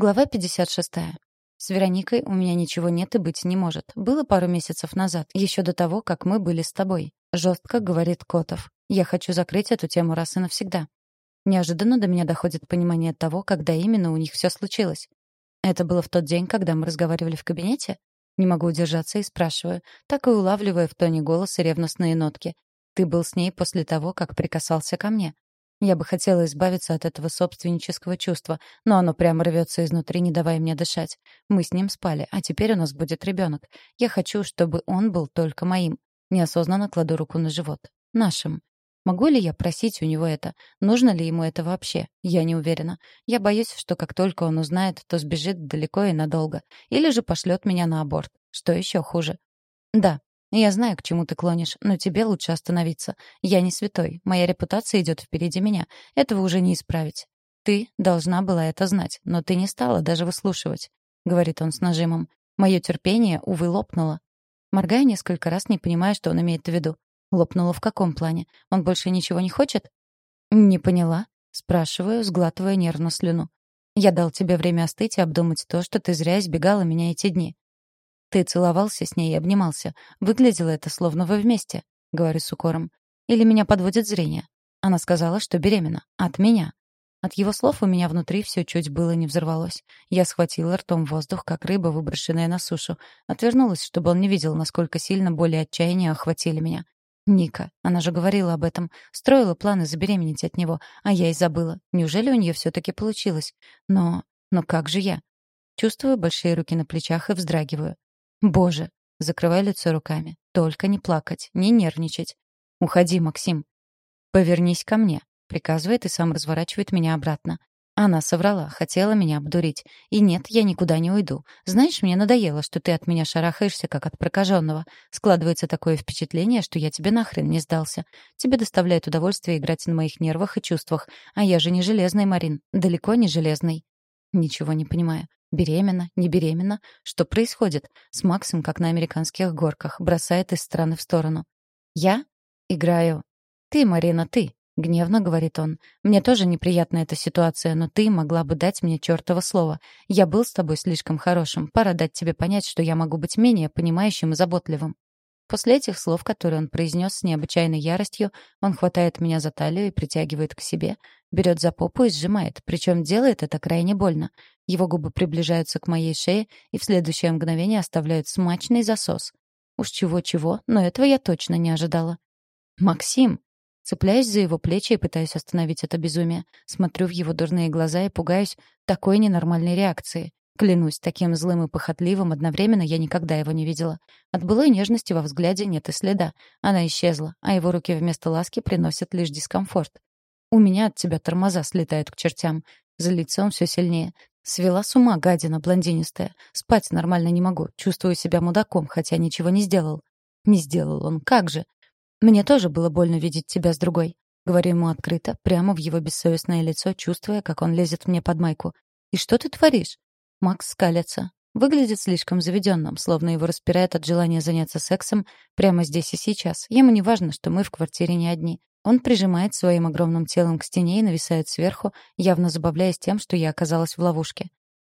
Глава 56. С Вероникой у меня ничего нет и быть не может. Было пару месяцев назад, еще до того, как мы были с тобой. Жестко говорит Котов. Я хочу закрыть эту тему раз и навсегда. Неожиданно до меня доходит понимание того, когда именно у них все случилось. Это было в тот день, когда мы разговаривали в кабинете? Не могу удержаться и спрашиваю, так и улавливая в тоне голоса ревностные нотки. Ты был с ней после того, как прикасался ко мне. Я бы хотела избавиться от этого собственнического чувства, но оно прямо рвется изнутри, не давая мне дышать. Мы с ним спали, а теперь у нас будет ребенок. Я хочу, чтобы он был только моим. Неосознанно кладу руку на живот. Нашим. Могу ли я просить у него это? Нужно ли ему это вообще? Я не уверена. Я боюсь, что как только он узнает, то сбежит далеко и надолго. Или же пошлет меня на аборт. Что еще хуже? Да, я знаю, к чему ты клонишь, но тебе лучше остановиться. Я не святой. Моя репутация идет впереди меня. Этого уже не исправить. Ты должна была это знать, но ты не стала даже выслушивать, говорит он с нажимом. Мое терпение, увы, лопнуло. Моргаю несколько раз, не понимая, что он имеет в виду. Лопнуло в каком плане? Он больше ничего не хочет? Не поняла, спрашиваю, сглатывая нервно слюну. Я дал тебе время остыть и обдумать то, что ты зря избегала меня эти дни. Ты целовался с ней и обнимался. Выглядело это, словно вы вместе, — говорю с укором. Или меня подводит зрение. Она сказала, что беременна. От меня. От его слов у меня внутри все чуть было не взорвалось. Я схватила ртом воздух, как рыба, выброшенная на сушу. Отвернулась, чтобы он не видел, насколько сильно боли и отчаяние охватили меня. Ника, она же говорила об этом, строила планы забеременеть от него, а я и забыла. Неужели у нее все-таки получилось? Но... но как же я? Чувствую большие руки на плечах и вздрагиваю. Боже, закрывай лицо руками. Только не плакать, не нервничать. Уходи, Максим. Повернись ко мне, приказывает и сам разворачивает меня обратно. Она соврала, хотела меня обдурить. И нет, я никуда не уйду. Знаешь, мне надоело, что ты от меня шарахаешься, как от прокаженного. Складывается такое впечатление, что я тебе нахрен не сдался. Тебе доставляет удовольствие играть на моих нервах и чувствах. А я же не железный, Марин. Далеко не железный. Ничего не понимаю. Беременна, не беременна? Что происходит? С Максом, как на американских горках, бросает из стороны в сторону. Я играю. Ты, Марина, ты. Гневно говорит он. «Мне тоже неприятна эта ситуация, но ты могла бы дать мне чертово слово. Я был с тобой слишком хорошим. Пора дать тебе понять, что я могу быть менее понимающим и заботливым». После этих слов, которые он произнес с необычайной яростью, он хватает меня за талию и притягивает к себе, берет за попу и сжимает, причем делает это крайне больно. Его губы приближаются к моей шее и в следующее мгновение оставляют смачный засос. Уж чего-чего, но этого я точно не ожидала. «Максим!» Цепляюсь за его плечи и пытаюсь остановить это безумие. Смотрю в его дурные глаза и пугаюсь такой ненормальной реакции. Клянусь, таким злым и похотливым одновременно я никогда его не видела. От былой нежности во взгляде нет и следа. Она исчезла, а его руки вместо ласки приносят лишь дискомфорт. «У меня от тебя тормоза слетают к чертям». Злится он все сильнее. Свела с ума гадина блондинистая. Спать нормально не могу. Чувствую себя мудаком, хотя ничего не сделал. Не сделал он. Как же? Мне тоже было больно видеть тебя с другой. Говорю ему открыто, прямо в его бессовестное лицо, чувствуя, как он лезет мне под майку. «И что ты творишь?» Макс скалится. Выглядит слишком заведенным, словно его распирает от желания заняться сексом прямо здесь и сейчас. Ему не важно, что мы в квартире не одни. Он прижимает своим огромным телом к стене и нависает сверху, явно забавляясь тем, что я оказалась в ловушке.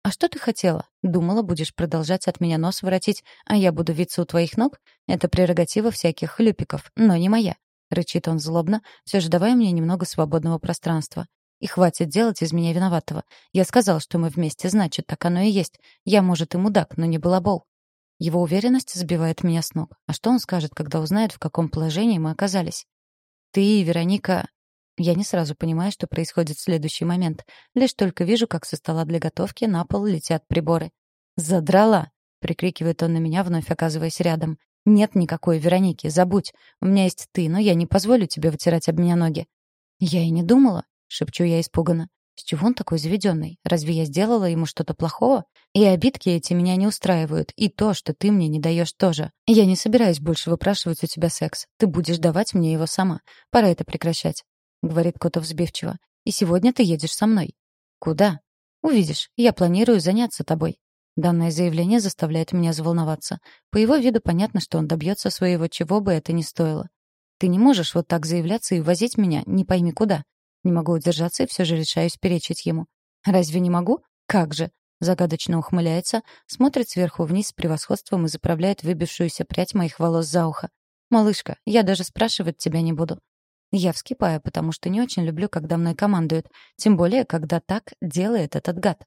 «А что ты хотела? Думала, будешь продолжать от меня нос воротить, а я буду виться у твоих ног? Это прерогатива всяких хлюпиков, но не моя», — рычит он злобно, все же давая мне немного свободного пространства. И хватит делать из меня виноватого. Я сказал, что мы вместе, значит, так оно и есть. Я, может, и мудак, но не балабол. Его уверенность сбивает меня с ног. А что он скажет, когда узнает, в каком положении мы оказались? Ты, Вероника... Я не сразу понимаю, что происходит в следующий момент. Лишь только вижу, как со стола для готовки на пол летят приборы. «Задрала!» — прикрикивает он на меня, вновь оказываясь рядом. «Нет никакой Вероники, забудь. У меня есть ты, но я не позволю тебе вытирать об меня ноги». Я и не думала шепчу я испуганно. С чего он такой заведенный? Разве я сделала ему что-то плохого? И обидки эти меня не устраивают, и то, что ты мне не даешь тоже. Я не собираюсь больше выпрашивать у тебя секс. Ты будешь давать мне его сама. Пора это прекращать, говорит Котов сбивчиво. И сегодня ты едешь со мной. Куда? Увидишь. Я планирую заняться тобой. Данное заявление заставляет меня заволноваться. По его виду понятно, что он добьется своего, чего бы это ни стоило. Ты не можешь вот так заявляться и возить меня, не пойми куда. Не могу удержаться и все же решаюсь перечить ему. «Разве не могу? Как же? Загадочно ухмыляется, смотрит сверху вниз с превосходством и заправляет выбившуюся прядь моих волос за ухо. «Малышка, я даже спрашивать тебя не буду». Я вскипаю, потому что не очень люблю, когда мной командуют, тем более, когда так делает этот гад.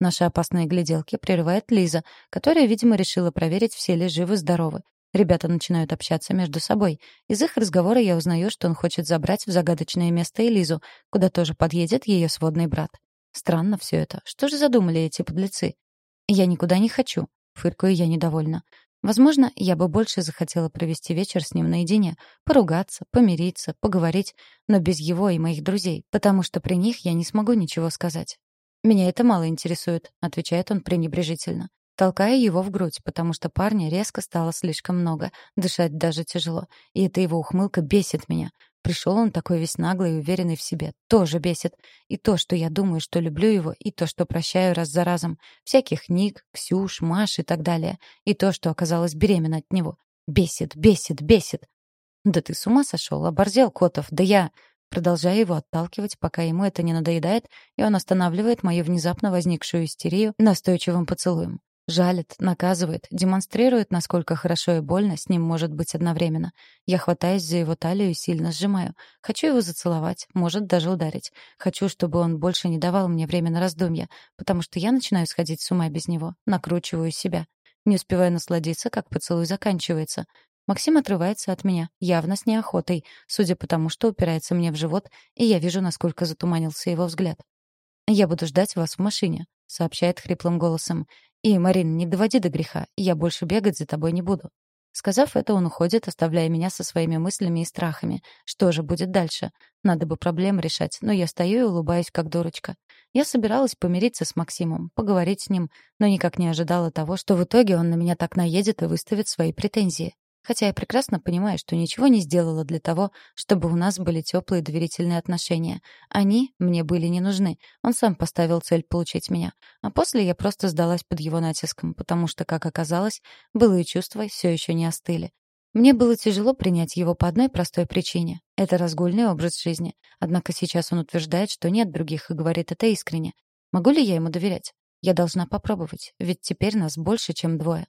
Наши опасные гляделки прерывает Лиза, которая, видимо, решила проверить, все ли живы-здоровы. Ребята начинают общаться между собой. Из их разговора я узнаю, что он хочет забрать в загадочное место Элизу, куда тоже подъедет ее сводный брат. Странно все это. Что же задумали эти подлецы? Я никуда не хочу. Фыркаю я недовольна. Возможно, я бы больше захотела провести вечер с ним наедине, поругаться, помириться, поговорить, но без его и моих друзей, потому что при них я не смогу ничего сказать. «Меня это мало интересует», — отвечает он пренебрежительно. Толкаю его в грудь, потому что парня резко стало слишком много, дышать даже тяжело. И эта его ухмылка бесит меня. Пришел он такой весь наглый и уверенный в себе. Тоже бесит. И то, что я думаю, что люблю его, и то, что прощаю раз за разом. Всяких Ник, Ксюш, Маш и так далее. И то, что оказалась беременна от него. Бесит, бесит, бесит. «Да ты с ума сошел, оборзел, Котов, да я...» Продолжаю его отталкивать, пока ему это не надоедает, и он останавливает мою внезапно возникшую истерию настойчивым поцелуем. Жалит, наказывает, демонстрирует, насколько хорошо и больно с ним может быть одновременно. Я хватаюсь за его талию и сильно сжимаю. Хочу его зацеловать, может даже ударить. Хочу, чтобы он больше не давал мне время на раздумья, потому что я начинаю сходить с ума без него, накручиваю себя. Не успеваю насладиться, как поцелуй заканчивается. Максим отрывается от меня, явно с неохотой, судя по тому, что упирается мне в живот, и я вижу, насколько затуманился его взгляд. «Я буду ждать вас в машине», — сообщает хриплым голосом. «И, Марин, не доводи до греха, я больше бегать за тобой не буду». Сказав это, он уходит, оставляя меня со своими мыслями и страхами. Что же будет дальше? Надо бы проблем решать, но я стою и улыбаюсь, как дурочка. Я собиралась помириться с Максимом, поговорить с ним, но никак не ожидала того, что в итоге он на меня так наедет и выставит свои претензии. Хотя я прекрасно понимаю, что ничего не сделала для того, чтобы у нас были теплые доверительные отношения. Они мне были не нужны. Он сам поставил цель получить меня. А после я просто сдалась под его натиском, потому что, как оказалось, былые чувства все еще не остыли. Мне было тяжело принять его по одной простой причине. Это разгульный образ жизни. Однако сейчас он утверждает, что нет других и говорит это искренне. Могу ли я ему доверять? Я должна попробовать, ведь теперь нас больше, чем двое.